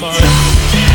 走。